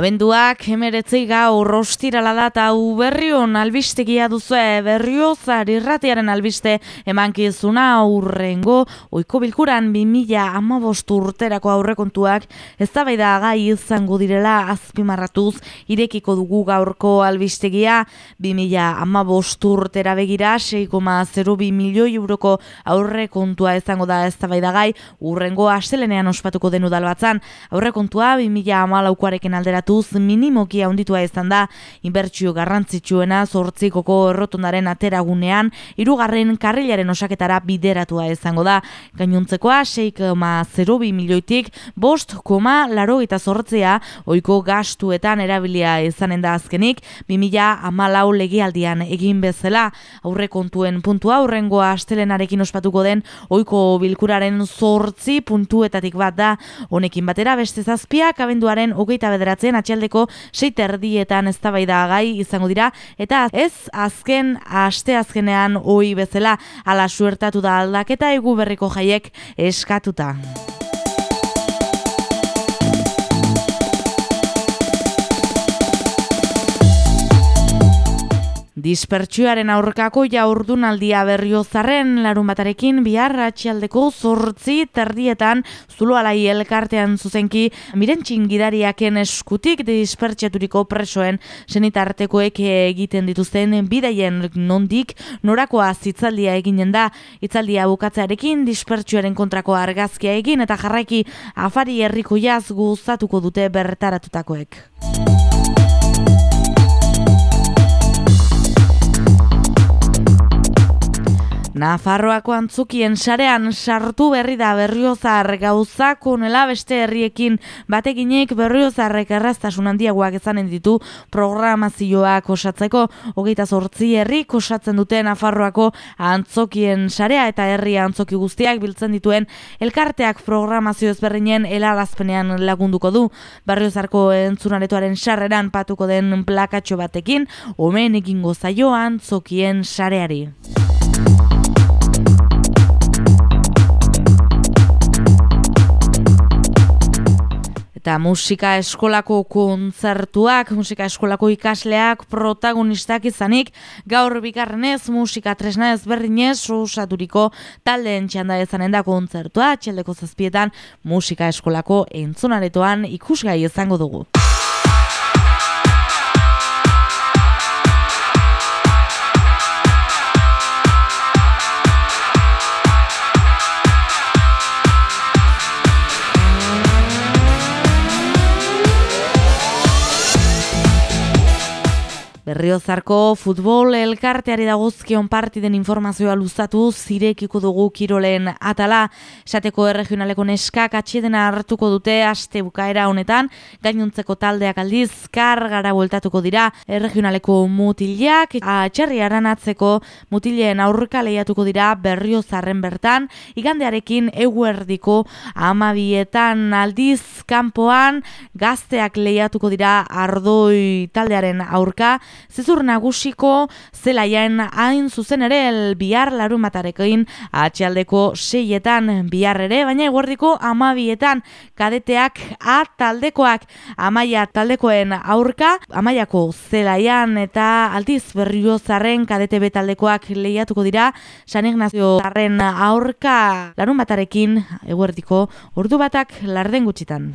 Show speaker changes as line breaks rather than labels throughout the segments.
Abenduak emeretzei gaur rostirala da eta uberrion albistegia duzue berriozar irratiaren albiste emankizuna aurrengo oiko bilkuran 2000 amabost urterako aurrekontuak ez da gai izango direla azpimarratuz irekiko dugu gaurko albistegia. 2000 amabost urtera begira 6,02 milioi euroko aurrekontua izango da ez da gai urrengo astelenean ospatuko denu dalbatzan aurrekontua 2000 amalaukoarekin aldera alderatuz minimoki handitua izan da inbertsio garrantzitsuena zortzikoko errotondaren ateragunean irugarren karrilaren osaketara bideratua izango da. Gainontzekoa 6,02 milioitik bost koma laro eta zortzea oiko gastuetan erabilia izanen da azkenik 2000 amalau legialdian egin bezala aurre kontuen puntua aurrengoa astelenarekin ospatuko den oiko bilkuraren zortzi puntuetatik bat da honekin batera beste zazpiak abenduaren hogeita bederatzen zen atxaldeko seite erdietan eztabaida gai izango dira eta ez azken aste azkenean ohi bezala ala suertatu da aldaketa egu berriko jaiek eskatuta. Dispertsuaren aurkako jaurdunaldia berriozarren larun batarekin bihar atxialdeko zortzi terdietan zulo alai elkartean zuzenki miren txingidariaken eskutik dispertsiaturiko presoen senitartekoek egiten dituzten bidaien nondik norakoa zitzaldia eginen da itzaldia bukatzearekin dispertsuaren kontrako argazkia egin eta jarraiki afari herriko jaz guztatuko dute bertaratutakoek. Nafarroako antzukien sarean sartu berri da berriozar gauzak onela beste herriekin. Batekinek berriozarrek erraztasun handiagoak ezanen ditu programazioak osatzeko. Hogeita zortzi herri osatzen dute Nafarroako antzokien sarea eta herri antzoki guztiak biltzen dituen elkarteak programazio ezberdinen helarazpenean lagunduko du. Berriozarko entzunaretoaren sarreran patuko den plakatxo batekin omen egingo zaio antzokien sareari. Eta musika eskolako kontzertuak, musika eskolako ikasleak protagonistak izanik, gaur bikarrenez musika tresna ezberdinez osaturiko taldeen txanda ezanen da kontzertua, txeldeko zazpietan musika eskolako entzunaretoan ikusgai izango dugu. Berriozarko futbol elkarteari dagozkion partiden informazioa luzatu zirekiko dugu kirolen atala. Esateko erregionaleko neskak atxedena hartuko dute aste bukaera honetan. Gainuntzeko taldeak aldiz kargara bueltatuko dira erregionaleko mutilak. Atxerri aranatzeko mutileen aurrika lehiatuko dira berriozarren bertan. Igandearekin eguerdiko amabietan aldiz kanpoan gazteak lehiatuko dira ardoi taldearen aurka. Zizur nagusiko zelaian hain zuzen ere el bihar larun batarekoin atxaldeko seietan bihar ere, baina eguerdiko amabietan kadeteak a taldekoak amaia taldekoen aurka, amaiako zelaian eta altiz berrio zarren kadete betaldekoak lehiatuko dira, San Ignazio zarren aurka larun batarekin eguerdiko ordu batak larden gutxitan.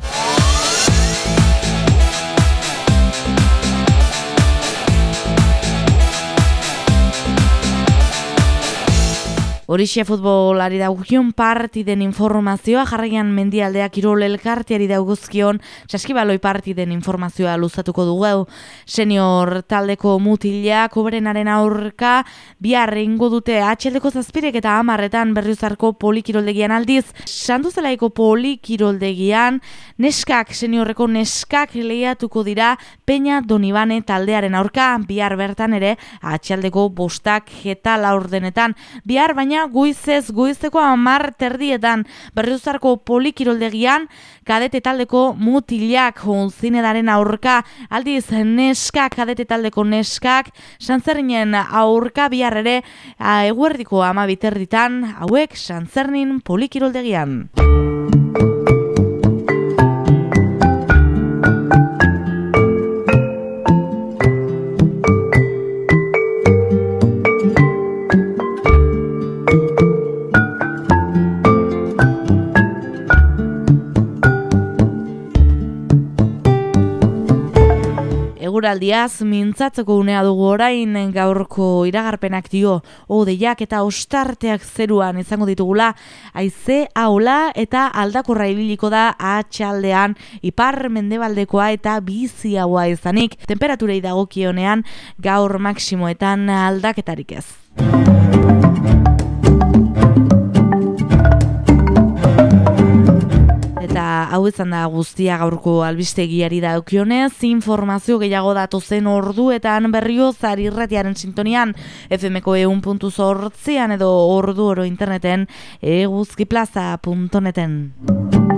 Horixe futbolari daugion partiden informazioa, jarraian mendialdeak irol elkarteari dauguzkion, saskibaloi partiden informazioa luzatuko dugu. Senior taldeko mutilak, oberenaren aurka, biharre ingo dute atxeldeko zazpirek eta amarretan berriozarko polikiroldegian aldiz. Santuzelaiko polikiroldegian, neskak, seniorreko neskak lehiatuko dira Peña Donibane taldearen aurka, bihar bertan ere, atxeldeko bostak eta laurdenetan. Bihar baina baina guizez guizeko amar terdietan berriuzarko polikiroldegian kadete taldeko mutilak zinedaren aurka aldiz neskak kadete taldeko neskak santzerrinen aurka biharrere eguerdiko ama biterditan hauek santzernin polikiroldegian. Eguraldiaz mintzatzeko unea dugu orain gaurko iragarpenak dio. Odeiak eta ostarteak zeruan izango ditugula. Aize aula eta aldakorra ibiliko da atxaldean. Ipar mendebaldekoa eta bizi haua izanik. Temperaturei dagokionean gaur maksimoetan aldaketarik ez. Hau izan da guztia gaurko albistegiari da eukionez, informazio gehiago datu zen orduetan berrio zarirratiaren sintonian FMko eun puntu edo ordu oro interneten eguzkiplaza.neten.